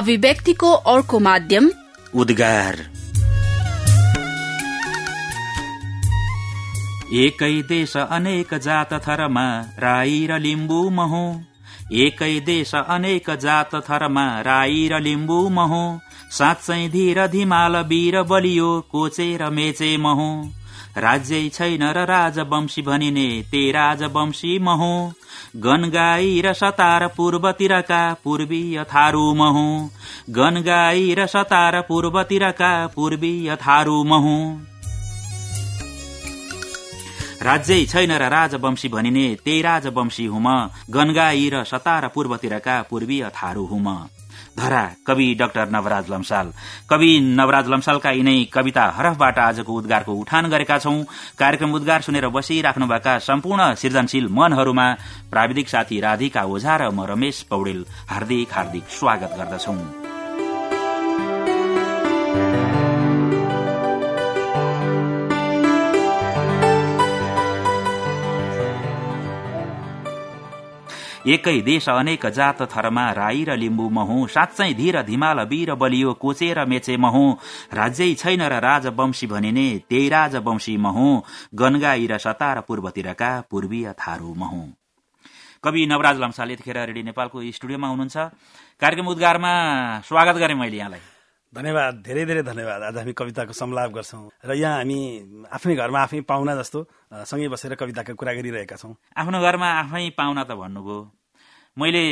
अभिव्यक्तिको अर्को माध्यम उद्गार। एकै देश अनेक जात थरमा राई र लिम्बू महो। एकै देश अनेक जात थरमा राई र लिम्बू महो। साँच्चै धीर धिमाल वीर बलियो कोचे र मेचे महो। राज्यै छैन र राजवंशी भनिने ते राजवंशी महो। गनगाई र सतार पूर्वतिरका पूर्वीय थारू महु। गनगाई र सतार पूर्वतिरका पूर्वीय थारू महु। राज्यै छैन र राजवंशी भनिने त्यही राजवंशी हुम। गनगाई र सतार पूर्वतिरका पूर्वीय थारू हुम। धरा कवि डाक्टर नवराज लम्साल। कवि नवराज लम्सालका यिनै कविता हरफबाट आजको उद्गारको उठान गरेका छौं। कार्यक्रम उद्गार सुनेर बसिराख्नुभएका सम्पूर्ण सृजनशील मनहरूमा प्राविधिक साथी राधिका ओझा र म रमेश पौडेल हार्दिक हार्दिक स्वागत गर्दछौं। एकै देश अनेक जात थरमा राई र लिम्बू महु साँच्चै धीर धिमाल वीर बलियो कोचेर मेचे महु। राज्यै छैन र राजवंशी भनिने त्यही राजवंशी महु। गनगाई र सतार पूर्वतिरका पूर्वीय थारू महु। कवि नवराज लम्साले यतिखेर रेडियो नेपालको स्टुडियोमा हुनुहुन्छ। कार्यक्रम उद्गारमा स्वागत गरेँ मैले यहाँलाई। धन्यवाद धेरै धेरै धन्यवाद। आज हामी कविताको संलाप गर्छौँ र यहाँ हामी आफ्नै घरमा आफै पाहुना जस्तो सँगै बसेर कविताको कुरा गरिरहेका छौँ। आफ्नो घरमा आफै पाहुना त भन्नुभयो। मैले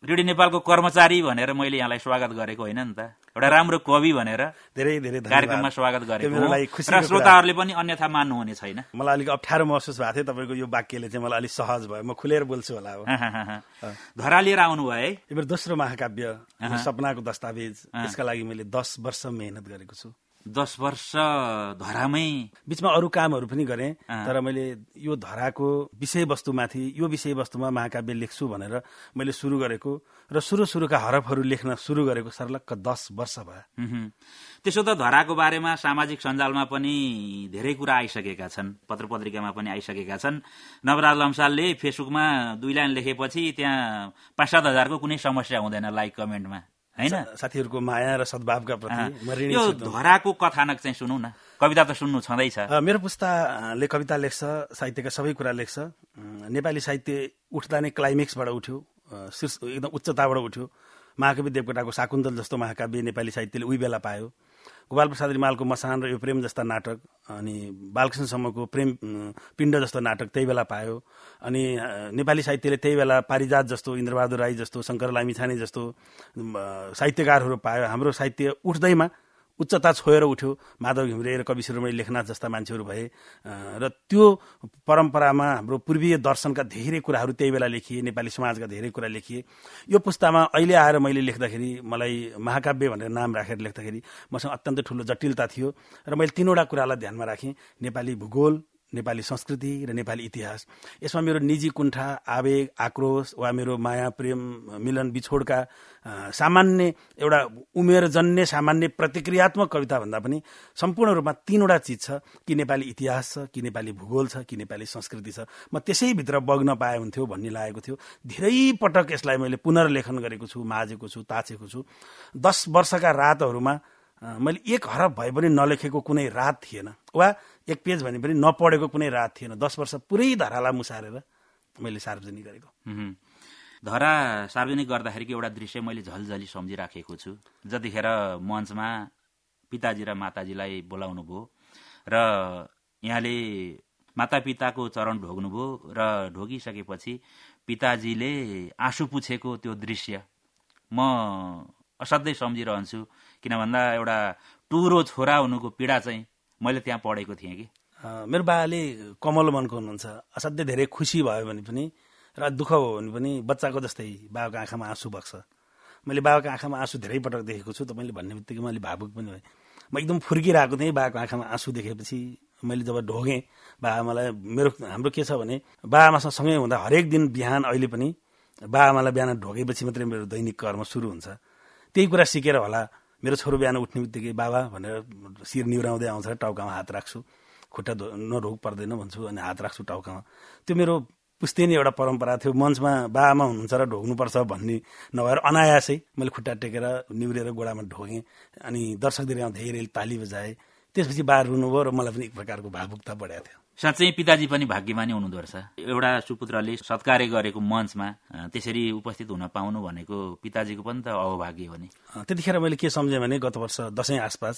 रेडियो नेपालको कर्मचारी भनेर मैले यहाँलाई स्वागत गरेको होइन नि त। एउटा राम्रो कवि भनेर धेरै धेरै कार्यक्रममा स्वागत गरेको र श्रोताहरूले पनि अन्यथा मान्नुहुने छैन। मलाई अलिक अप्ठ्यारो महसुस भएको थियो। तपाईँको यो वाक्यले चाहिँ मलाई अलिक सहज भयो। म खुलेर बोल्छु होला अब धरा लिएर आउनुभयो है। यो मेरो दोस्रो महाकाव्य सपनाको दस्तावेज। यसका लागि मैले दस वर्ष मेहनत गरेको छु। दस वर्ष धरामै। बिचमा अरू कामहरू पनि गरेँ तर मैले यो धराको विषयवस्तुमाथि यो विषयवस्तुमा महाकाव्य लेख्छु भनेर मैले सुरु गरेको र सुरु सुरुका हरफहरू लेख्न सुरु गरेको सर्लक्क दस वर्ष भयो। त्यसो त धराको बारेमा सामाजिक सञ्जालमा पनि धेरै कुरा आइसकेका छन् पत्र पत्रिकामा पनि आइसकेका छन्। नवराज लम्सालले फेसबुकमा दुई लाइन लेखेपछि त्यहाँ पाँच सात हजारको कुनै समस्या हुँदैन लाइक कमेन्टमा। होइन? साथीहरूको माया र सद्भावका प्रति यो धराको कथानक चाहिँ सुनौ न। कविता त सुन्नु छँदैछ। मेरो पुस्ताले कविता लेख्छ साहित्यका सबै कुरा लेख्छ। नेपाली साहित्य उठ्दा नै क्लाइमेक्सबाट उठ्यो। शीर्ष एकदम उच्चताबाट उठ्यो। महाकवि देवकोटाको शाकुन्तल जस्तो महाकाव्य नेपाली साहित्यले उही बेला पायो। गोपाल प्रसाद रिमालको मसान र यो प्रेम जस्ता नाटक अनि बालकृष्णसम्मको प्रेम पिण्ड जस्तो नाटक त्यही बेला पायो। अनि नेपाली साहित्यले त्यही बेला पारिजात जस्तो इन्द्रबहादुर राई जस्तो शङ्कर लामिछाने जस्तो साहित्यकारहरू पायो। हाम्रो साहित्य उठ्दैमा उच्चता छोएर उठ्यो। माधव घिम्रे र कवि शिरोमणि लेखनाथ जस्ता मान्छेहरू भए र त्यो परम्परामा हाम्रो पूर्वीय दर्शनका धेरै कुराहरू त्यही बेला लेखिए नेपाली समाजका धेरै कुरा लेखिए। यो पुस्तामा अहिले आएर मैले लेख्दाखेरि मलाई महाकाव्य भनेर नाम राखेर लेख्दाखेरि मसँग अत्यन्तै ठुलो जटिलता थियो र मैले तिनवटा कुरालाई ध्यानमा राखेँ। नेपाली भूगोल नेपाली संस्कृति र नेपाली इतिहास। यसमा मेरो निजी कुण्ठा आवेग आक्रोश वा मेरो माया प्रेम मिलन बिछोडका सामान्य एउटा उमेरजन्य सामान्य प्रतिक्रियात्मक कविता भन्दा पनि सम्पूर्ण रूपमा तीनवटा चिज छ। कि नेपाली इतिहास छ कि नेपाली भूगोल छ कि नेपाली संस्कृति छ। म त्यसैभित्र बग्न पाए हुन्थ्यो भन्ने लागेको थियो। धेरै पटक यसलाई मैले पुनर्लेखन गरेको छु माझेको छु ताछेको छु। दस वर्षका रातहरूमा मैले एक हरफ भए पनि नलेखेको कुनै रात थिएन। वा एक पेज भने पनि नपढेको कुनै रात थिएन। दस वर्ष पुरै धरालाई मुसारेर मैले सार्वजनिक गरेको। धरा सार्वजनिक गर्दाखेरिको एउटा दृश्य मैले झलझली सम्झिराखेको छु। जतिखेर मञ्चमा पिताजी र माताजीलाई बोलाउनु भयो र यहाँले मातापिताको चरण ढोग्नुभयो र ढोगिसकेपछि पिताजीले आँसु पुछेको त्यो दृश्य म असाध्यै सम्झिरहन्छु। किन भन्दा एउटा टुरो छोरा हुनुको पीडा चाहिँ मैले त्यहाँ पढेको थिएँ कि। मेरो बाबाले कमल मनको हुनुहुन्छ। असाध्यै धेरै खुसी भयो भने पनि र दुःख भयो भने पनि बच्चाको जस्तै बाबाको आँखामा आँसु बग्छ। मैले बाबाको आँखामा आँसु धेरै पटक देखेको छु त मैले भन्ने बित्तिकै मैले भावुक पनि भएँ। म एकदम फुर्किरहेको थिएँ बाबाको आँखामा आँसु देखेपछि। मैले जब ढोगेँ बाबा आमालाई मेरो हाम्रो के छ भने बाबा आमासँग सँगै हुँदा हरेक दिन बिहान अहिले पनि बाबा आमालाई बिहान ढोगेपछि मात्रै मेरो दैनिक कर्म सुरु हुन्छ। त्यही कुरा सिकेर होला। मेरो छोरो बिहान उठ्ने बित्तिकै बाबा भनेर शिर निहुराउँदै आउँछ टाउकामा हात राख्छु। खुट्टा नढोग पर्दैन भन्छु अनि हात राख्छु टाउकामा। त्यो मेरो पुस्तिने एउटा परम्परा थियो। मञ्चमा बाआमा हुनुहुन्छ र ढोग्नुपर्छ भन्ने नभएर अनायासै मैले खुट्टा टेकेर निहुरेर गोडामा ढोगेँ अनि दर्शक धेरै धेरै ताली बजाएँ। त्यसपछि बा रुनुभयो र मलाई पनि एक प्रकारको भावुकता बढाएको थियो। साँच्चै पिताजी पनि भाग्यमानी हुनुहुँदो रहेछ एउटा सुपुत्रले सत्कार्य गरेको मञ्चमा त्यसरी उपस्थित हुन पाउनु भनेको पिताजीको पनि त अभाग्य हो नि। त्यतिखेर मैले के सम्झेँ भने गत वर्ष दसैँ आसपास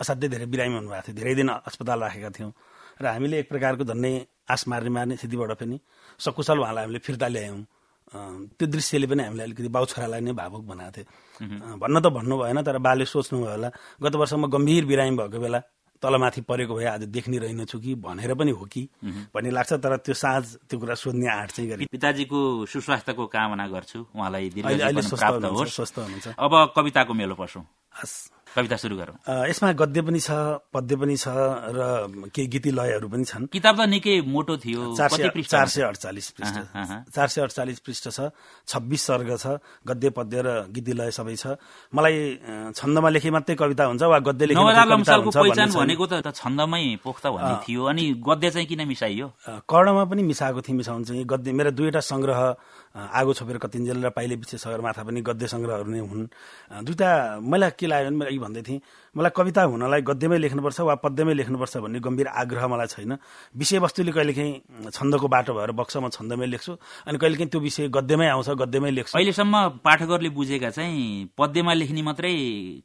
असाध्यै धेरै बिरामी हुनुभएको थियो। धेरै दिन अस्पताल राखेका थियौँ र हामीले एक प्रकारको झन्डै आस मार्ने मार्ने स्थितिबाट पनि सकुशल उहाँलाई हामीले फिर्ता ल्यायौँ। त्यो दृश्यले पनि हामीले अलिकति बाउ छोरालाई नै भावुक बनाएको थियो। भन्न त भन्नु भएन तर बाले सोच्नुभयो होला गत वर्ष म गम्भीर बिरामी भएको बेला तलमाथि परेको भए आज देखिने रहेनछु कि भनेर पनि हो कि भन्ने लाग्छ तर त्यो साँझ त्यो कुरा सोध्ने आँट चाहिँ गरी। पिताजीको सुस्वास्थ्यको कामना गर्छु उहाँलाई अब कविताको मेलो पसौँ कविता सुरु गरौँ। यसमा गद्य पनि छ पद्य पनि छ र केही गीती लयहरू पनि छन्। किताब त निकै मोटो थियो। चार सय अडचालिस पृष्ठ। चार सय अडचालिस पृष्ठ छ छब्बिस सर्ग छ गद्य पद्य र गीती लय सबै छ। मलाई छन्दमा लेखे मात्रै कविता हुन्छ वा गद्य लेखे भनेको त छन्दमै पोख्त भन्ने थियो। अनि गद्य चाहिँ किन मिसाइयो? कर्णमा पनि मिसाएको थियो मिसाउनु चाहिँ गद्य मेरो दुईवटा संग्रह आगो छोपेर कतिन्जेल र पाइले पछि सगरमाथा पनि गद्य सङ्ग्रहहरू नै हुन्। दुईवटा मलाई के लाग्यो भने मैले भन्दै थिएँ मलाई कविता हुनलाई गद्यमै लेख्नुपर्छ वा पद्यमै लेख्नुपर्छ भन्ने गम्भीर आग्रह मलाई छैन। विषयवस्तुले कहिलेकाहीँ छन्दको बाटो भएर बक्स म छन्दमै लेख्छु। अनि कहिलेकाहीँ त्यो विषय गद्यमै आउँछ गद्यमै लेख्छु। अहिलेसम्म पाठकहरूले बुझेका चाहिँ पद्यमा लेख्ने मात्रै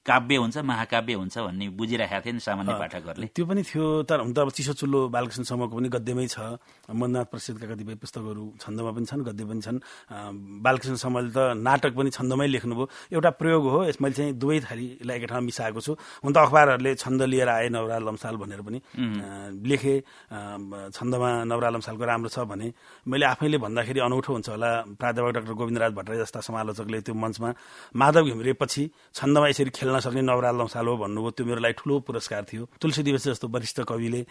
काव्य हुन्छ महाकाव्य हुन्छ भन्ने बुझिरहेका थिए नि सामान्य पाठकहरूले। त्यो पनि थियो तर हुन त अब चिसो चुल्लो बालकृष्ण समूहको पनि गद्यमै छ। मननाथ प्रसिद्धका कतिपय पुस्तकहरू छन्दमा पनि छन् गद्य पनि छन्। बालकृष्ण समूहले त नाटक पनि छन्दमै लेख्नुभयो। एउटा प्रयोग हो यस मैले चाहिँ दुवै एकै ठाउँमा मिसाएको छु। हुन त अखबारहरूले छन्द लिएर आए नवरा लम्साल भनेर पनि लेखे छन्दमा नवरा लम्सालको राम्रो छ भने मैले आफैले भन्दाखेरि अनौठो हुन्छ होला। प्राध्यापक डाक्टर गोविन्दराज भट्टराई जस्ता समालोचकले त्यो मञ्चमा माधव घिम्रेपछि छन्दमा यसरी खेल्न सक्ने नवरा लम्साल हो भन्नुभयो। त्यो मेरो लागि ठुलो पुरस्कार थियो। तुलसी दिवस जस्तो वरिष्ठ कविले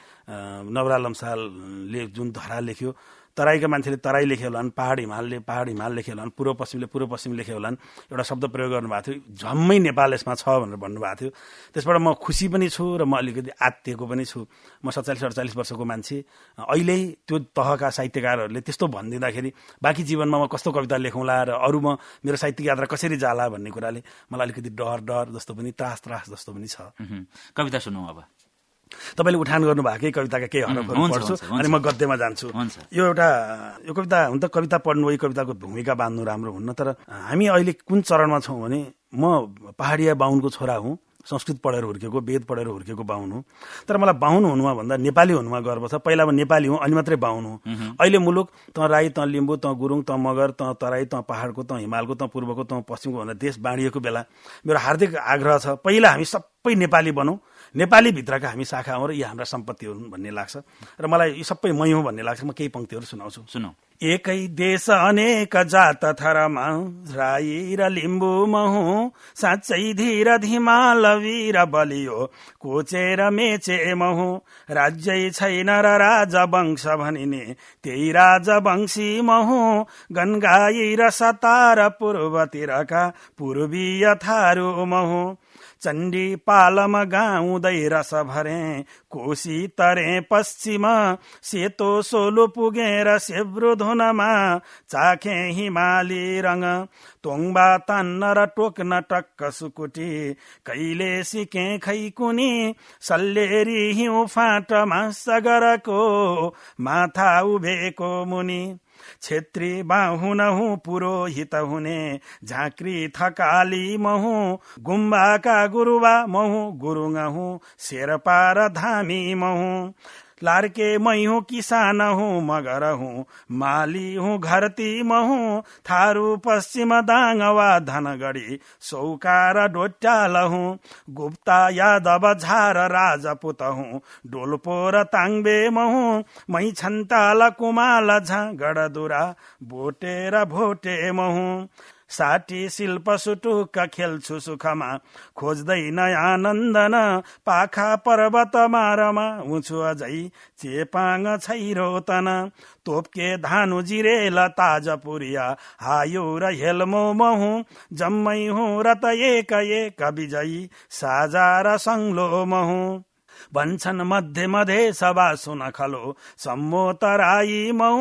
नवरा लम्सालले जुन धरा लेख्यो तराईका मान्छेले तराई लेखे होलान् पहाड हिमालले पहाड हिमाल लेखे होलान् पूर्व पश्चिमले पूर्व पश्चिम लेखे होलान् एउटा शब्द प्रयोग गर्नुभएको थियो झम्मै नेपाल यसमा छ भनेर भन्नुभएको थियो। त्यसबाट म खुसी पनि छु र म अलिकति आत्तिएको पनि छु। म सत्तालिस अडचालिस वर्षको मान्छे। अहिले त्यो तहका साहित्यकारहरूले त्यस्तो भनिदिँदाखेरि बाँकी जीवनमा म कस्तो कविता लेखौँला र अरू म मेरो साहित्यिक यात्रा कसरी जाला भन्ने कुराले मलाई अलिकति डर डर जस्तो पनि त्रास त्रास जस्तो पनि छ। कविता सुनौ अब। तपाईँले उठान गर्नु भएकै कविताका केही हरफहरू पढ्छु अनि म गद्यमा जान्छु। यो एउटा यो कविता हुन त कविता पढ्नु यो कविताको भूमिका बाँध्नु राम्रो हुन्न तर हामी अहिले कुन चरणमा छौँ भने म पहाडिया बाहुनको छोरा हुँ संस्कृत पढेर हुर्केको वेद पढेर हुर्केको बाहुन हो। तर मलाई बाहुन हुनुमा भन्दा नेपाली हुनुमा गर्व छ। पहिला म नेपाली हुँ अनि मात्रै बाहुन हो। अहिले मुलुक त राई त लिम्बू त गुरुङ त मगर त तराई त पहाडको त हिमालको त पूर्वको त पश्चिमको भन्दा देश बाँडिएको बेला मेरो हार्दिक आग्रह छ। पहिला हामी सबै नेपाली बनौँ नेपाली भित्रका हामी शाखा हौँ र यी हाम्रा सम्पत्ति हुन् भन्ने लाग्छ। र मलाई यी सबै मै हुँ भन्ने लाग्छ। म केही पङ्क्तिहरू सुनाउँछु। सुनौ। एकै देश अनेक जात थरमा राई र लिम्बू महु साँच्चै धीर धिमाल वीर बलियो। कोचेर मेचे महु राज्यै छैन र राजा वंश भनिने। त्यही राजा वंशी महु गनगाई र सतार पूर्वतिरका पूर्वीय थारू महु चण्डी पालम गाउँदै रस भरे कोशी तरे पश्चिम सेतो सोलो पुगेर सेब्रो धुनमा चाखे हिमाली रङ तोङबा तान्न र टोक्न टक्क सुकुटी कहिले सिके खै कुनी सल्लेरी हिउँ फाटमा सगरको माथा उभेको मुनि। छेत्री बाहुनहु पुरोहित हुने झाँक्री थकाली महु गुम्बाका गुरुबा महु गुरुङ हुँ शेर्पा र धामी महु। लार्के मै हूँ किसान हूँ मगर हूँ माली हूँ घरती महु। थारू पश्चिम दाङवा धनगढी सौकार डोट्याल हूँ। गुप्ता यादव झार राजपुत हूँ। डोल्पो र ताङ्बे महु मै छन्ताल कुमाल झा गडदुरा भोटे र भोटे महु। साठी शिल्प सुटुक्क खेल्छु सुखमा खोज्दैन आनन्दन पाखा पर्वत मारमा उछु अझै चेपाङ छैरो तन तोपके धानु जिरेल ताज पुरिया हायो र हेलमो महु जम्मै हुँ र त एक एक विजयी साजा र सङ्लो महु। भन्छन् मध्ये मध्ये सभा सुन खलो। सम्मो तराई मौ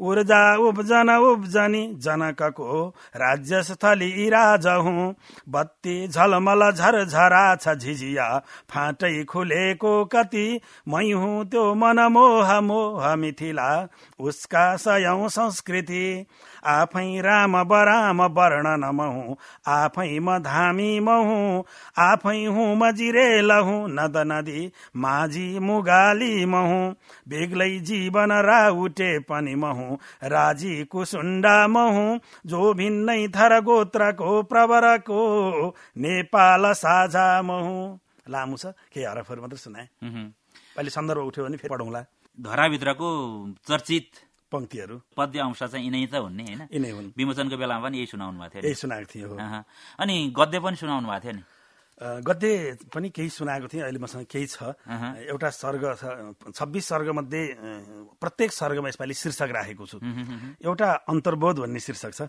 ऊर्जा उब्जन उब्जनी जनकको राज्य स्थली राज हुँ बत्ती झलमल झरझरा छ झिझिया फाटै खुलेको कति मै हुँ त्यो मनमोह मोह मिथिला उसका सयौं संस्कृति। आफै राम बराम वर्णन महु आफै म धामी महु आफै हुँ म लहु नद नदी माझी मुगाली महु बेग्लै जीवन राउटे पनि महु राजी कुसुण्डा महु जो भिन्नै थर गोत्रको प्रवरको नेपाल साझा महु। लामो छ केही हरफहरू मात्रै सुनाए? अहिले सन्दर्भ उठ्यो भने फेरि पढौँला। धराभित्रको चर्चित पंक्तिहरू। पद्य अंश चाहिँ यिनै त हुन् नि होइन? यिनै हुन्। विमोचनको बेलामा पनि यही सुनाउनु भएको थियो यही सुनाएको थियो अनि गद्य पनि सुनाउनु भएको थियो नि? गद्य पनि केही सुनाएको थिएँ अहिले मसँग केही छ। एउटा सर्ग छ छब्बिस सर्ग मध्ये प्रत्येक सर्गमा यसपालि शीर्षक राखेको छु। एउटा अन्तर्बोध भन्ने शीर्षक छ।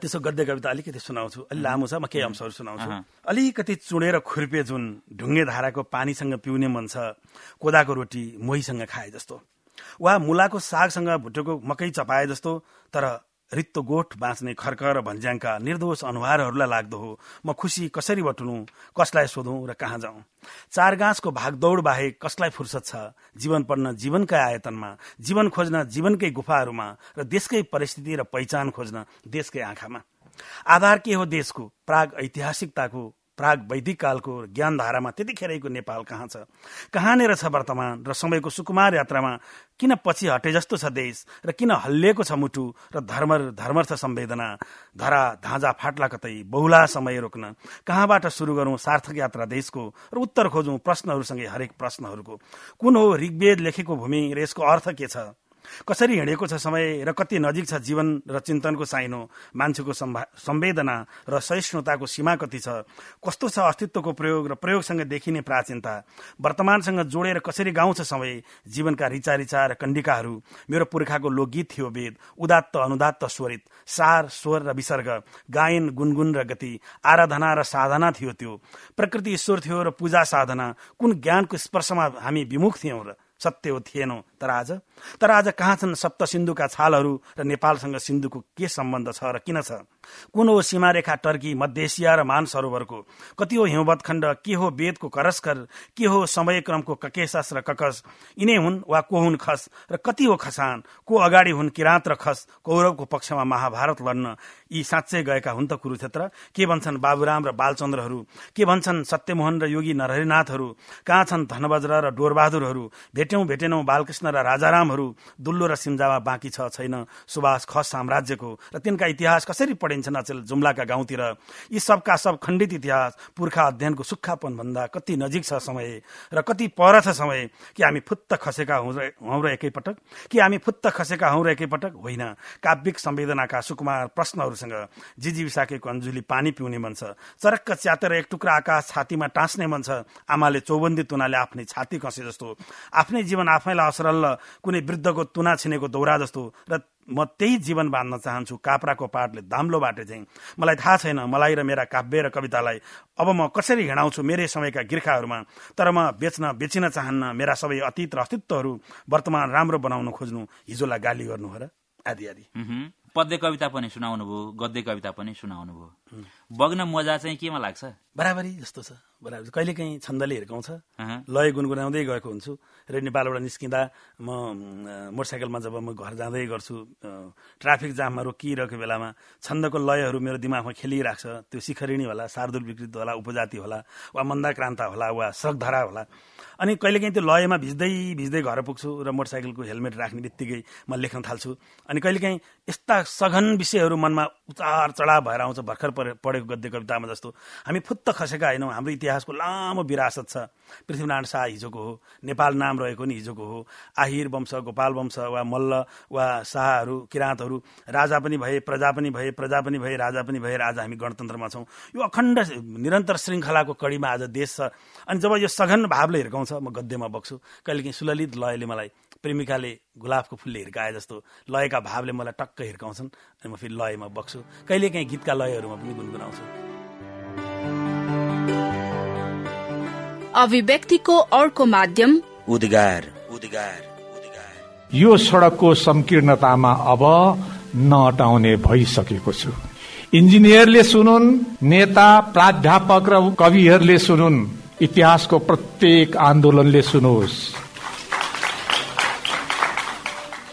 त्यसो गद्य कविता अलिकति सुनाउँछु। अलि लामो छ म केही अंशहरू सुनाउँछु। अलिकति चुडेर खुर्पे जुन ढुङ्गे धाराको पानीसँग पिउने मन छ कोदाको रोटी मोहीसँग खाए जस्तो। वा मुलाको सागसँग भुटेको मकै चपाए जस्तो तर रित्तो गोठ बाँच्ने खर्क र भन्ज्याङका निर्दोष अनुहारहरूलाई लाग्दो हो। म खुसी कसरी बटुनु कसलाई सोधौँ र कहाँ जाउँ? चार गाँसको भागदौड बाहेक कसलाई फुर्सद छ? जीवन पढ्न जीवनकै आयतनमा जीवन खोज्न जीवनकै गुफाहरूमा र देशकै परिस्थिति र पहिचान खोज्न देशकै आँखामा। आधार के हो देशको? प्राग ऐतिहासिकताको प्राग वैदिक कालको ज्ञानधारामा त्यतिखेरैको नेपाल कहाँ छ? कहाँनिर छ वर्तमान र समयको सुकुमार यात्रामा किन पछि हटे जस्तो छ देश र किन हल्लिएको छ मुटु र धर्म धर्मर्थ संवेदना? धरा धाँजा फाट्ला कतै बहुला समय रोक्न। कहाँबाट सुरु गरौं सार्थक यात्रा देशको र उत्तर खोजौं प्रश्नहरूसँगै हरेक प्रश्नहरूको? कुन हो ऋग्वेद लेखेको भूमि र यसको अर्थ के छ? कसरी हिँडेको छ समय र कति नजिक छ जीवन र चिन्तनको साइनो मान्छेको संवेदना र सहिष्णुताको सीमा कति छ? कस्तो छ अस्तित्वको प्रयोग र प्रयोगसँग देखिने प्राचीनता? वर्तमानसँग जोडेर कसरी गाउँछ समय? जीवनका रिचा रिचा र कण्डिकाहरू? मेरो पुर्खाको लोकगीत थियो वेद उदात्त अनुदात्त स्वरित सार स्वर र विसर्ग गायन गुनगुन र गति आराधना र साधना थियो त्यो। प्रकृति ईश्वर थियो र पूजा साधना। कुन ज्ञानको स्पर्शमा हामी विमुख थियौं र सत्य हो थिएनौ। तर आज? तर आज कहाँ छन् सप्त सिन्धुका छालहरू र नेपालसँग सिन्धुको के सम्बन्ध छ र किन छ? कुन हो सीमारेखा टर्की मध्य एसिया र मान सरोवरको? कति हो हिउँबत खण्ड? के हो वेदको करस्कर? के हो समयक्रमको ककेशस र ककस? यिनै हुन् वा को हुन् खस? र कति हो खसान? को अगाडि हुन् किराँत र खस? कौरवको पक्षमा महाभारत लड्न यी साँच्चै गएका हुन् त कुरुक्षेत्र? के भन्छन् बाबुराम र बालचन्द्रहरू? के भन्छन् सत्यमोहन र योगी नरहरिनाथहरू? कहाँ छन् धनबज्र र डोरबहादुरहरू? भेट्यौं भेटेनौं बालकृष्ण र राजारामहरू? दुल्लो र सिम्जामा बाँकी छ छैन सुभाष खस साम्राज्यको? र तिनका इतिहास कसरी पढिन्छन् अचेल जुम्लाका गाउँतिर। यी सबका सब खण्डित इतिहास पुर्खा अध्ययनको सुक्खापन भन्दा कति नजिक छ समय र कति पर छ समय कि हामी फुत्त खसेका हौँ र एकैपटक? कि हामी फुत्त खसेका हौँ र एकैपटक? होइन। काव्यिक संवेदनाका सुकुमार प्रश्नहरूसँग जिजिविसाकेको अन्जुली पानी पिउने मन छ। चरक्क च्यातेर एक टुक्रा आकाश छातीमा टाँस्ने मन छ। आमाले चौबन्दी तुनाले आफ्नै छाती कसे जस्तो आफ्नै जीवन आफैलाई असरल्ल कुनै वृद्धको तुना छिनेको दौरा जस्तो र म त्यही जीवन बाँध्न चाहन्छु। काप्राको पाटले दाम्लो बाटे चाहिँ मलाई थाहा छैन मलाई र मेरा काव्य र कवितालाई अब म कसरी हिँडाउँछु मेरै समयका गिर्खाहरूमा। तर म बेच्न बेचिन चाहन्न मेरा सबै अतीत र अस्तित्वहरू वर्तमान राम्रो बनाउन खोज्नु हिजोलाई गाली गर्नु हो र। आदि आदि। पद्य कविता पनि सुनाउनु भयो गद्य कविता पनि सुनाउनु भयो बग्न मजा चाहिँ केमा लाग्छ? बराबरी जस्तो छ। बराबर। कहिले काहीँ छन्दले हिर्काउँछ। लय गुनगुनाउँदै गएको हुन्छु। र नेपालबाट निस्किँदा म मोटरसाइकलमा जब म घर जाँदै गर्छु ट्राफिक जाममा रोकिरहेको बेलामा छन्दको लयहरू मेरो दिमागमा खेलिरहेको छ। त्यो शिखरिणी होला शार्दुल विकृत होला उपजाति होला वा मन्दाक्रान्ता होला वा सगधरा होला। अनि कहिलेकाहीँ त्यो लयमा भिज्दै भिज्दै घर पुग्छु र मोटरसाइकलको हेलमेट राख्ने बित्तिकै म लेख्न थाल्छु। अनि कहिलेकाहीँ यस्ता सघन विषयहरू मनमा उचार चढाव भएर आउँछ भर्खर गद्य कवितामा जस्तो हामी फुत्त खसेका होइनौँ। हाम्रो इतिहासको लामो विरासत छ। पृथ्वीनारायण शाह हिजोको हो नेपाल नाम रहेको नि हिजोको हो। आहिर वंश गोपाल वंश वा मल्ल वा शाहहरू किराँतहरू राजा पनि भए प्रजा पनि भए प्रजा पनि भए राजा पनि भए आज हामी गणतन्त्रमा छौँ। यो अखण्ड निरन्तर श्रृङ्खलाको कडीमा आज देश छ। अनि जब यो सघन भावले हिर्काउँछ म गद्यमा बग्छु। कहिलेकाहीँ सुललित लयले मलाई प्रेमिकाले गुलाबको फुलले हिर्काए जस्तो लयका भावले मलाई टक्क हिर्काउँछन् अनि म फेरि लयमा बग्छु। कहिलेकाहीँ गीतका लयहरूमा पनि गुनगुनाउँछु। अभिव्यक्तिको अर्को माध्यम उद्गार। उद्गार। उद्गार यो सड़कको संकीर्णतामा अब नअटाउने भइसकेको छु। इन्जिनियरले सुनुन् नेता प्राध्यापक र कविहरूले सुनुन्। इतिहासको प्रत्येक आन्दोलनले सुनोस्।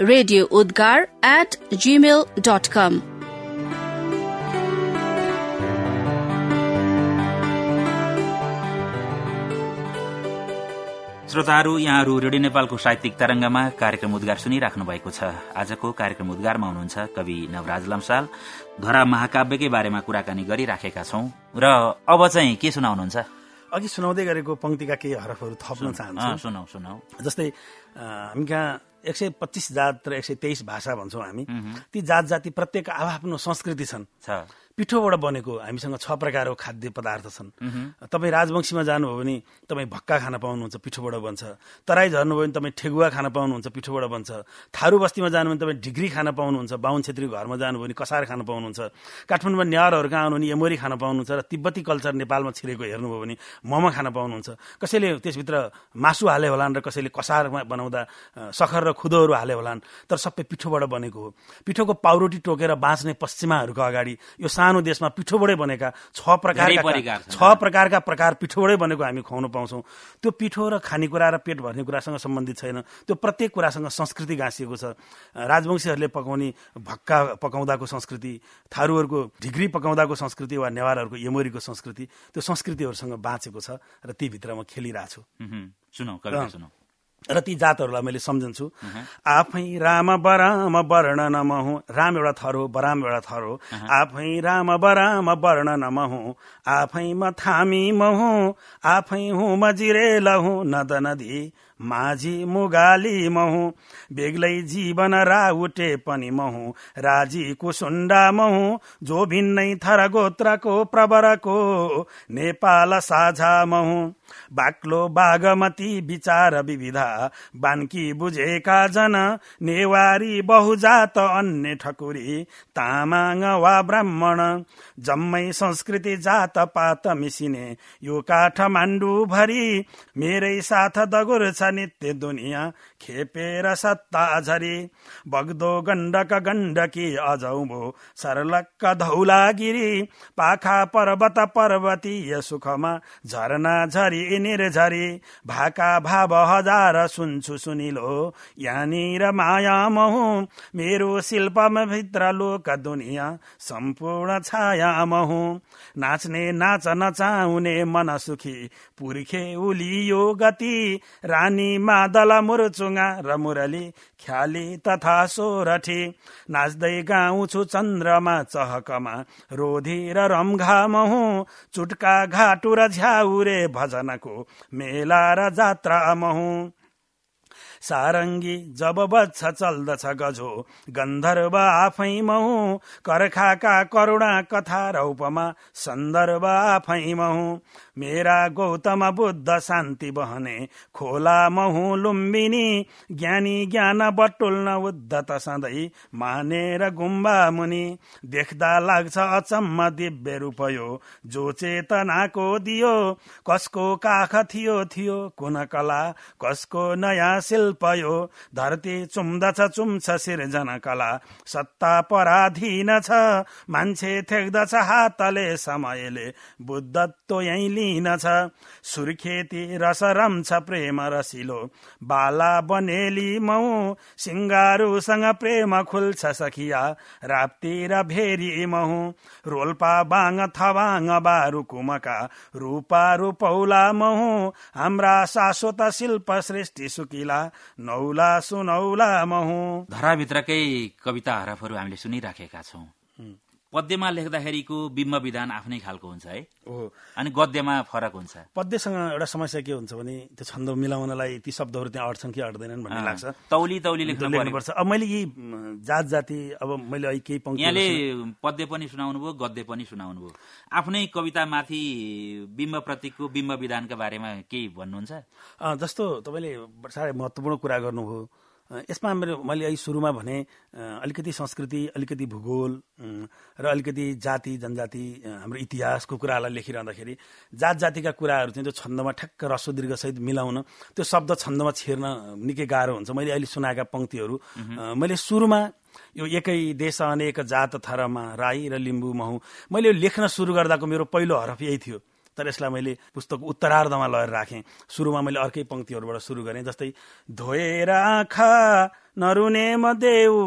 radio Udgar at Gmail dot com श्रोताहरू यहाँहरू रेडियो नेपालको साहित्यिक तरंगमा कार्यक्रम उद्गार सुनिराख्नु भएको छ। आजको कार्यक्रम उद्गारमा हुनुहुन्छ कवि नवराज लम्साल। धरा महाकाव्यकै बारेमा कुराकानी गरिराखेका छौं। र अब चाहिँ के सुनाउनुहुन्छ? अघि सुनाउँदै गरेको पंक्तिका केही हरफहरू थप्न चाहन्छु। सुनाउ सुनाउ। जस्तै हामी कहाँ एक सय पच्चिस जात र एक सय तेइस भाषा भन्छौँ हामी। ती जात जाति प्रत्येक आफ्नो संस्कृति छन्। पिठोबाट बनेको हामीसँग छ प्रकारको खाद्य पदार्थ छन्। तपाईँ राजवंशीमा जानुभयो भने तपाईँ भक्का खान पाउनुहुन्छ पिठोबाट बन्छ। तराई झर्नुभयो भने तपाईँ ठेगुवा खान पाउनुहुन्छ पिठोबाट बन्छ। थारू बस्तीमा जानु भने तपाईँ ढिग्री खान पाउनुहुन्छ बाहुन छेत्री घरमा जानुभयो भने कसार खान पाउनुहुन्छ। काठमाडौँमा नेवारहरू कहाँ आउनु भने एमोरी खान पाउनुहुन्छ र तिब्बती कल्चर नेपालमा छिरेको हेर्नुभयो भने मोमो खान पाउनुहुन्छ। कसैले त्यसभित्र मासु हाले होलान् र कसैले कसारमा बनाउँदा सखर र खुदोहरू हाले होलान् तर सबै पिठोबाट बनेको हो। पिठोको पाउरोटी टोकेर बाँच्ने पश्चिमाहरूको अगाडि यो सानो देशमा पिठोबाटै बनेका छ प्रकारका। छ प्रकारका प्रकार पिठोबाटै बनेको हामी खुवाउन पाउँछौँ। त्यो पिठो र खानेकुरा र पेट भर्ने कुरासँग सम्बन्धित छैन। त्यो प्रत्येक कुरासँग संस्कृति गाँसिएको छ। राजवंशीहरूले पकाउने भक्का पकाउँदाको संस्कृति थारूहरूको ढिग्री पकाउँदाको संस्कृति वा नेवारहरूको यमोरीको संस्कृति त्यो संस्कृतिहरूसँग बाँचेको छ र तीभित्र म खेलिरहेको छु कविता अँ। र ती जातहरूलाई मैले सम्झन्छु। आफै राम बराम वर्ण नमहु। राम एउटा थर हो बराम एउटा थर हो। आफै राम बराम वर्ण नमहु। आफैमा थामी महु। आफै हुँ मजिरे लहु नद नदी। माझी मुगाली महु बेग्लै जीवन राउटे पनि महु राजी कुसुण्डा महु जो भिन्नै थर गोत्रको प्रवरको नेपाल साझा महु। बाक्लो बागमती विचार विविधा बान्की बुझेका जन नेवारी बहुजात अन्य ठकुरी तामाङ वा ब्राह्मण जम्मै संस्कृति जात पात मिसिने यो काठमाडौँ भरि मेरै साथ दगुर नित्य दुनियाँ खेपेर सत्ता झरी बग्दो गण्डक गण्डकी अजौबो सरलक्क धौलागिरी पाखा पर्वत पर्वतीय सुखमा झरना झरी निर्झरी भाका भाव हजार सुन्छु सुनिलो यहाँनिर माया महु मेरो शिल्पमा भित्र लोक दुनियाँ सम्पूर्ण छाया महु नाच्ने नाच नचाउने मन सुखी पुर्खे उलियो गति रानी मादल मुर्चुङ्गा र मुरली ख्याली तथा सोरठी। नाच्दै गाउँछु चन्द्रमा चहकमा रोधी र रम्घा महु चुटका घाटु र झ्याउरे भजनको मेला र जात्रा महु। सारङ्गी जब बच्छ चल्दछ गजो गन्धर्व आफै महु कर्खाका करुणा कथा र उपमा सन्दर्भ आफै महु। मेरा गौतम बुद्ध शान्ति बहने खोला महु लुम्बिनी ज्ञानी ज्ञान बटुल्न उद्धत सधैँ मानेर गुम्बा मुनि। देख्दा लाग्छ अचम्म दिव्य रूप यो जो चेतनाको दियो कसको काख थियो थियो कुन कला कसको नयाँ शिल्प यो। धरती चुम्दछ चुम्छ सिर्जना कला सत्ता पराधीन छ मान्छे थेक्दछ हातले समयले। बुद्धत्व यहीँ लिन छ। सुर्खेती रस रम्छ प्रेम रसिलो। बाला बनेली मौ सिङ्गारुसँग प्रेम खुल्छ सखिया। राप्ती र भेरी महु रोल्पा बाङ थवाङ बारु कुमका। रूपा रूपौला महु हाम्रा शाश्वत शिल्प सृष्टि सुकिला। नौला सुनौला महु धराभित्रकै कविता हरफहरू हामीले सुनिराखेका छौं। पद्यमा लेख्दाखेरिको बिम्ब विधान आफ्नै खालको हुन्छ है। हो अनि गद्यमा फरक हुन्छ। पद्यसँग एउटा समस्या के हुन्छ भने त्यो छन्द मिलाउनलाई ती शब्दहरू त्यहाँ अड्छन् कि अड्दैनन् भन्ने लाग्छ। तौली तौली लेख्नुपर्छ। अब मैले यी जात जाति अब मैले अहिले केही पङ्क्ति यहाँले पद्य पनि सुनाउनु भयो गद्य पनि सुनाउनु भयो आफ्नै कवितामाथि बिम्ब प्रतीकको बिम्ब विधानका बारेमा केही भन्नुहुन्छ? जस्तो तपाईँले साह्रै महत्त्वपूर्ण कुरा गर्नुभयो। यसमा मेरो मैले अहिले सुरुमा भने अलिकति संस्कृति अलिकति भूगोल र अलिकति जाति जनजाति हाम्रो इतिहासको कुरालाई लेखिरहँदाखेरि जात जातिका कुराहरू चाहिँ त्यो छन्दमा ठ्याक्क रस्व दीर्घसहित मिलाउन त्यो शब्द छन्दमा छेर्न निकै गाह्रो हुन्छ। मैले अहिले सुनाएका पङ्क्तिहरू मैले सुरुमा यो एकै देश अनेक जात थरमा राई र लिम्बू महु मैले यो लेख्न सुरु गर्दाको मेरो पहिलो हरफ यही थियो। तर यसलाई मैले पुस्तकको उत्तरार्धमा लगेर राखेँ। सुरुमा मैले अर्कै पङ्क्तिहरूबाट सुरु गरेँ जस्तै धोएर आँखा नरुने म देऊ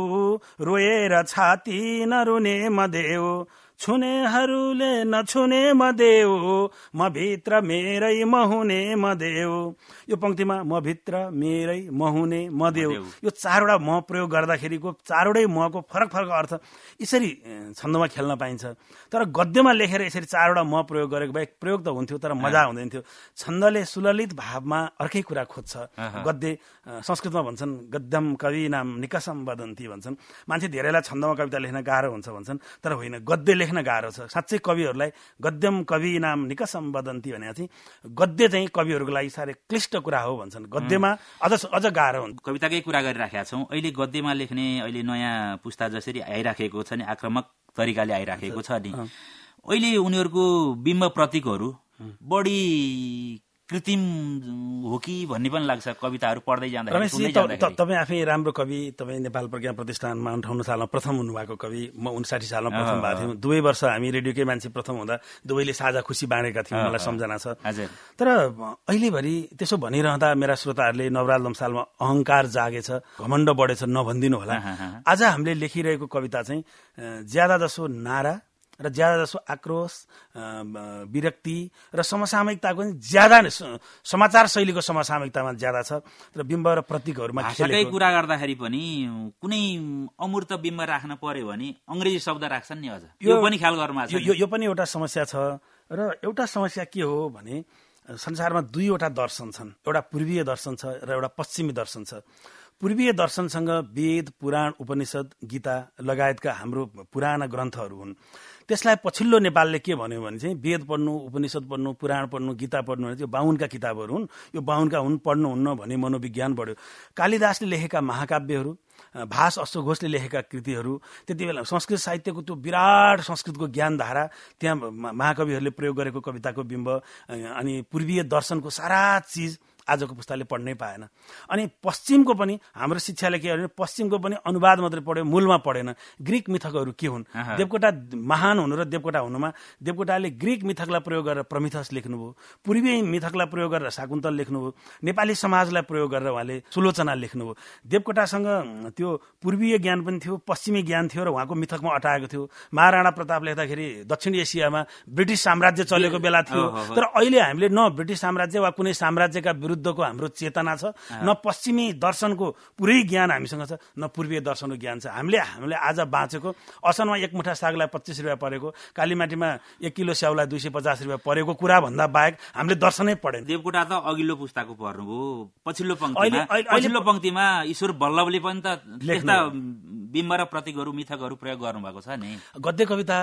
रोएर छाती नरुने म देऊ छुनेहरूले नछुने म देऊ म भित्र मेरै महुने म देऊ। यो पङ्क्तिमा म भित्र मेरै महुने म देऊ। यो चारवटा म प्रयोग गर्दाखेरिको चारवटै मको फरक फरक अर्थ यसरी छन्दमा खेल्न पाइन्छ। तर गद्यमा लेखेर यसरी चारवटा म प्रयोग गरेको भए प्रयोग त हुन्थ्यो तर मजा हुँदैन थियो। छन्दले सुललित भावमा अर्कै कुरा खोज्छ। गद्य संस्कृतमा भन्छन् गद्यम कवि नाम निकसम वदन्ती भन्छन्। मान्छे धेरैलाई छन्दमा कविता लेख्न गाह्रो हुन्छ भन्छन् तर होइन गद्य लेख्न गाह्रो छ। साँच्चै कविहरूलाई गद्यम कवि नाम निकसम वदन्ती भने चाहिँ गद्य चाहिँ कविहरूको लागि साह्रै क्लिष्ट कुरा हो भन्छन्। गद्यमा अझ अझ गाह्रो हुन्छ कविताकै कुरा गरिराखेका छौँ। अहिले गद्यमा लेख्ने अहिले नयाँ पुस्ता जसरी आइराखेको छ नि आक्रामक तरिकाले आइराखेको छ नि। अहिले उनीहरूको बिम्ब प्रतीकहरू बढी कृत्रिम हो कि भन्ने पनि लाग्छ कविताहरू पढ्दै जाँदाखेरि तपाईँ आफै राम्रो कवि तपाईँ नेपाल प्रज्ञा प्रतिष्ठानमा अन्ठाउन्न सालमा प्रथम हुनुभएको कवि म उन्साठी सालमा प्रथम भएको थियौँ दुवै वर्ष हामी रेडियोकै मान्छे प्रथम हुँदा दुवैले साझा खुसी बाँडेका थियौँ मलाई सम्झना छ। तर अहिलेभरि त्यसो भनिरहँदा मेरा श्रोताहरूले नवराल दमसालमा अहङ्कार जागेछ घमण्ड बढेछ नभनिदिनु होला आज हामीले लेखिरहेको कविता चाहिँ ज्यादा जसो नारा र ज्यादा जसो आक्रोश विरक्ति र समसामयिकताको पनि ज्यादा समाचार शैलीको समसामयिकतामा ज्यादा छ र बिम्ब र प्रतीकहरूमा कुरा गर्दाखेरि पनि कुनै अमूर्त बिम्ब राख्न पर्यो भने अङ्ग्रेजी शब्द राख्छन् नि अझ। यो पनि ख्याल गर्नु यो पनि एउटा समस्या छ र एउटा समस्या के हो भने संसारमा दुईवटा दर्शन छन्। एउटा पूर्वीय दर्शन छ र एउटा पश्चिमी दर्शन छ। पूर्वीय दर्शनसँग वेद पुराण उपनिषद गीता लगायतका हाम्रो पुराना ग्रन्थहरू हुन्। त्यसलाई पछिल्लो नेपालले के भन्यो भने चाहिँ वेद पढ्नु उपनिषद पढ्नु पुराण पढ्नु गीता पढ्नु भने त्यो बाहुनका किताबहरू हुन्। यो बाहुनका हुन् पढ्नुहुन्न भन्ने मनोविज्ञान बढ्यो। कालिदासले लेखेका महाकाव्यहरू भाष अश्वघोषले लेखेका कृतिहरू त्यति बेला संस्कृत साहित्यको त्यो विराट संस्कृतको ज्ञानधारा त्यहाँ महाकविहरूले प्रयोग गरेको कविताको बिम्ब अनि पूर्वीय दर्शनको सारा चिज आजको पुस्ताले पढ्नै पाएन। अनि पश्चिमको पनि हाम्रो शिक्षाले के भने पश्चिमको पनि अनुवाद मात्रै पढ्यो मूलमा पढेन। ग्रिक मिथकहरू के हुन्? देवकोटा महान हुनु र देवकोटा हुनुमा देवकोटाले ग्रिक मिथकलाई प्रयोग गरेर प्रमिथस लेख्नुभयो। पूर्वीय मिथकलाई प्रयोग गरेर शाकुन्तल लेख्नुभयो। नेपाली समाजलाई प्रयोग गरेर उहाँले सुलोचना लेख्नुभयो। देवकोटासँग त्यो पूर्वीय ज्ञान पनि थियो पश्चिमी ज्ञान थियो र उहाँको मिथकमा अटाएको थियो। महाराणा प्रताप लेख्दाखेरि दक्षिण एसियामा ब्रिटिस साम्राज्य चलेको बेला थियो। तर अहिले हामीले न ब्रिटिस साम्राज्य वा कुनै साम्राज्यका विरुद्धको हाम्रो चेतना छ न पश्चिमी दर्शनको पुरै ज्ञान हामीसँग छ न पूर्वीय दर्शनको ज्ञान छ। हामीले हामीले आज बाँचेको असनमा एक मुठा सागलाई पच्चिस रुपियाँ परेको कालीमाटीमा एक किलो स्याउलाई दुई सय पचास रुपियाँ परेको कुरा भन्दा बाहेक हामीले दर्शनै पढेन। देवकोटा त अघिल्लो पुस्ताको पर्नुभयो पछिल्लो पछिल्लो पङ्क्तिमा ईश्वर बल्लभले पनि त बिम्ब र प्रतीकहरू मिथकहरू प्रयोग गर्नुभएको छ नि? गद्य कविता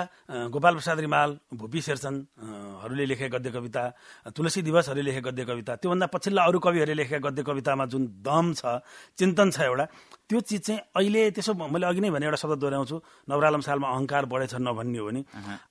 गोपाल प्रसाद रिमाल भूपी शेरचन अ, हरूले लेखेका गद्य कविता तुलसी दिवसहरूले लेखेका गद्य कविता त्योभन्दा पछिल्ला अरू कविहरूले लेखेका गद्य कवितामा जुन दम छ चिन्तन छ एउटा त्यो चिज चाहिँ अहिले त्यसो मैले अघि नै भने एउटा शब्द दोहोऱ्याउँछु। नवरालम सालमा अहङ्कार बढेछ नभन्ने हो भने।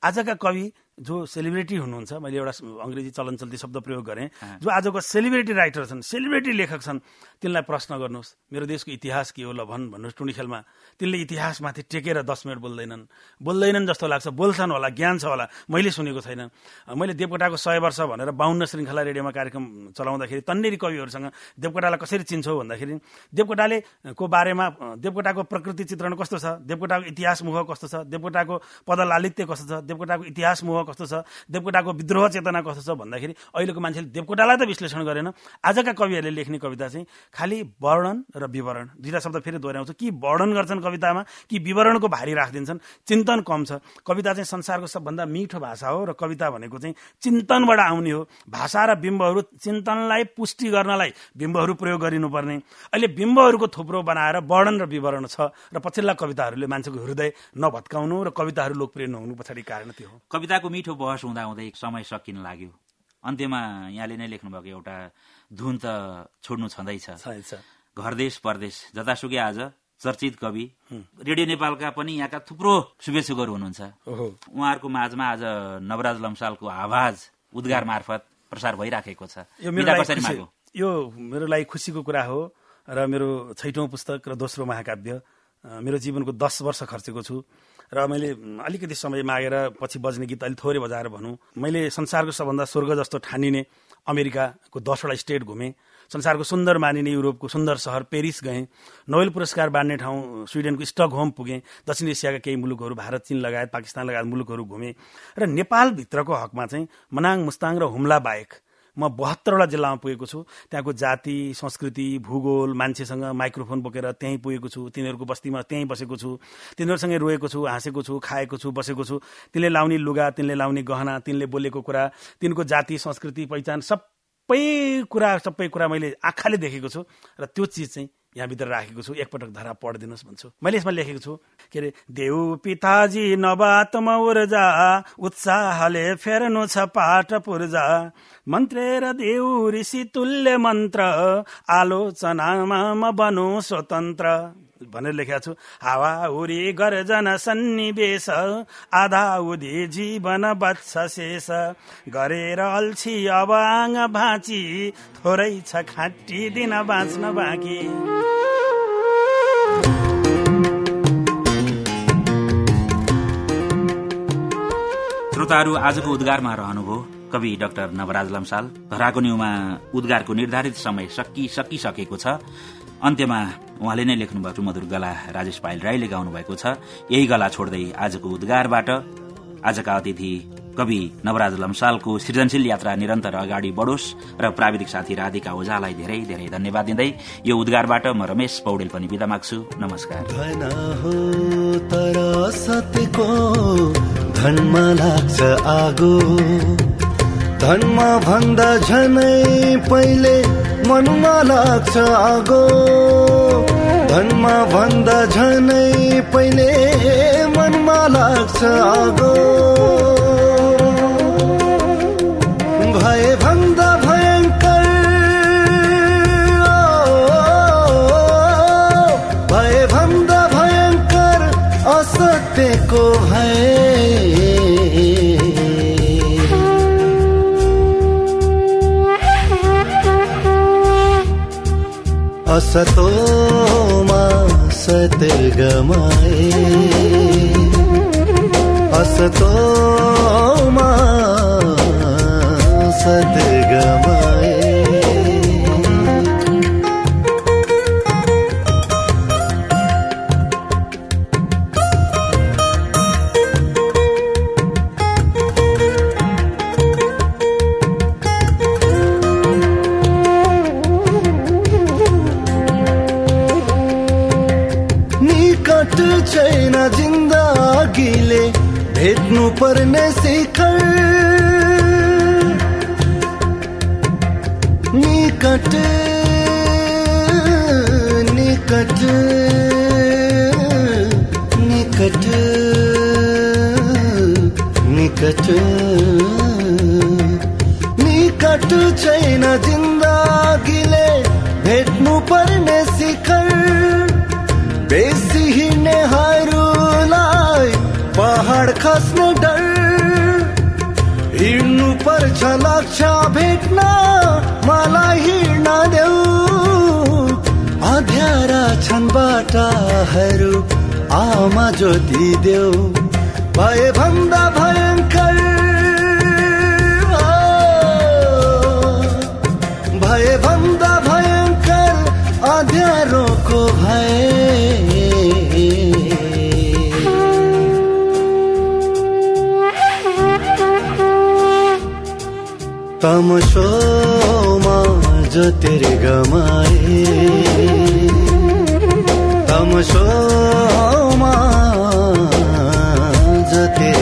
आजका कवि जो सेलिब्रिटी हुनुहुन्छ मैले एउटा अङ्ग्रेजी चलन चल्ती शब्द प्रयोग गरेँ जो आजको सेलिब्रिटी राइटर छन् सेलिब्रिटी लेखक छन् तिनलाई प्रश्न गर्नुहोस् मेरो देशको इतिहास के हो? ल भन् भन्नुहोस् टुणी खेलमा। तिनले इतिहासमाथि टेकेर दस मिनट बोल्दैनन्। बोल्दैनन् जस्तो लाग्छ बोल्छन् होला ज्ञान छ होला। मैले सुनेको छैन। मैले देवकोटाको सय वर्ष भनेर बाहुन्न श्रृङ्खला रेडियोमा कार्यक्रम चलाउँदाखेरि तन्नेरी कविहरूसँग देवकोटालाई कसरी चिन्छौ भन्दाखेरि देवकोटाले को बारेमा देवकोटाको प्रकृति चित्रण कस्तो छ? देवकोटाको इतिहास मुह कस्तो छ? देवकोटाको पदलालित्य कस्तो छ? देवकोटाको इतिहास मुह कस्तो छ? देवकोटाको विद्रोह चेतना कस्तो छ भन्दाखेरि अहिलेको मान्छेले देवकोटालाई त विश्लेषण गरेन। आजका कविहरूले लेख्ने कविता चाहिँ खालि वर्णन र विवरण दुईवटा शब्द फेरि दोहोऱ्याउँछु। कि वर्णन गर्छन् कवितामा कि विवरणको भारी राखिदिन्छन् चिन्तन कम छ। कविता चाहिँ संसारको सबभन्दा मिठो भाषा हो र कविता भनेको चाहिँ चिन्तनबाट आउने हो। भाषा र बिम्बहरू चिन्तनलाई पुष्टि गर्नलाई बिम्बहरू प्रयोग गरिनुपर्ने। अहिले बिम्बहरूको थुप्रो बनाएर वर्णन र विवरण छ र पछिल्ला कविताहरूले मान्छेको हृदय नभत्काउनु र कविताहरू लोकप्रिय नहुनु पछाडि कारण त्यो हो। कविताको मिठो बहस हुँदा हुँदै समय सकिन लाग्यो। अन्त्यमा यहाँले नै लेख्नुभएको एउटा धुन त छोड्नु छँदैछ। घर देश परदेश जतासुकै आज चर्चित कवि। रेडियो नेपालका पनि यहाँका थुप्रो शुभेच्छुकहरू हुनुहुन्छ। उहाँहरूको माझमा आज नवराज लम्सालको आवाज उद्गार मार्फत प्रसार भइराखेको छ। यो मेरो लागि खुसीको कुरा हो। र मेरो छैटौँ पुस्तक र दोस्रो महाकाव्य मेरो जीवनको दस वर्ष खर्चेको छु। र मैले अलिकति समय मागेर पछि बज्ने गीत अलिक थोरै बजाएर भनौँ। मैले संसारको सबभन्दा स्वर्ग जस्तो ठानिने अमेरिकाको दसवटा स्टेट घुमेँ संसारको सुन्दर मानिने युरोपको सुन्दर सहर पेरिस गएँ नोबेल पुरस्कार बाँड्ने ठाउँ स्विडेनको स्टकहोम पुगेँ दक्षिण एसियाका केही मुलुकहरू भारत चीन लगायत पाकिस्तान लगायत मुलुकहरू घुमेँ। र नेपालभित्रको हकमा चाहिँ मनाङ मुस्ताङ र हुम्ला बाहेक म बहत्तरवटा जिल्लामा पुगेको छु। त्यहाँको जाति संस्कृति भूगोल मान्छेसँग माइक्रोफोन बोकेर त्यहीँ पुगेको छु। तिनीहरूको बस्तीमा त्यहीँ बसेको छु। तिनीहरूसँगै रोएको छु हाँसेको छु खाएको छु बसेको छु। तिनले लाउने लुगा तिनले लाउने गहना तिनले बोलेको कुरा तिनको जाति संस्कृति पहिचान सबै कुरा सबै कुरा मैले आँखाले देखेको छु। र त्यो चिज चाहिँ यहाँभित्र राखेको छु एकपटक धरा पढिदिनुहोस् भन्छु। मैले यसमा लेखेको छु के अरे देउ पिताजी नबातमा उर्जा उत्साहले फेर्नु छ पाठ पूर्जा। मन्त्रेर देउ ऋषि तुल्य मन्त्र आलोचनामा म बनु स्वतन्त्र। भनेर लेखेको छु। हावा हुरी गर्जन सन्निवेश आधा उधी जीवन बच्छ शेष। गरेर अल्छी अब आङ भाँची थोरै छ खाटी दिन बाँच्न बाँकी। श्रोताहरू आजको उद्गारमा रहनुभयो कवि डाक्टर नवराज लम्साल। धराको न्युमा उद्गारको निर्धारित समय सकि सकिसकेको छ। अन्त्यमा उहाँले नै लेख्नुभएको मधुर गला राजेश पाइल राईले गाउनु भएको छ। यही गला छोड्दै आजको उद्गारबाट आजका अतिथि कवि नवराज लम्सालको सृजनशील यात्रा निरन्तर अगाडि बढोस् र प्राविधिक साथी राधिका ओझालाई धेरै धेरै धन्यवाद दिँदै यो उद्गारबाट म रमेश पौडेल पनि विदा माग्छु। नमस्कार। भन्दा झनै पहिले मनमा लाग्छ आगो। धनमा भन्दा झनै पहिले मनमा लाग्छ आगो। असतोमा सत्य गमाए असतोमा पहाड खस्ने हिँड्नु पर्छ लक्ष्य भेट्न मलाई हिँड्न देऊ। अध्यारा छन् बाटाहरू आमा ज्योति देऊ। भए भन्दा भयङ्कर भए भन्दा भयङ्कर अध्यारोको भए तमसोमा ज्योतिर गमाए। तमसोमा ज्योतिर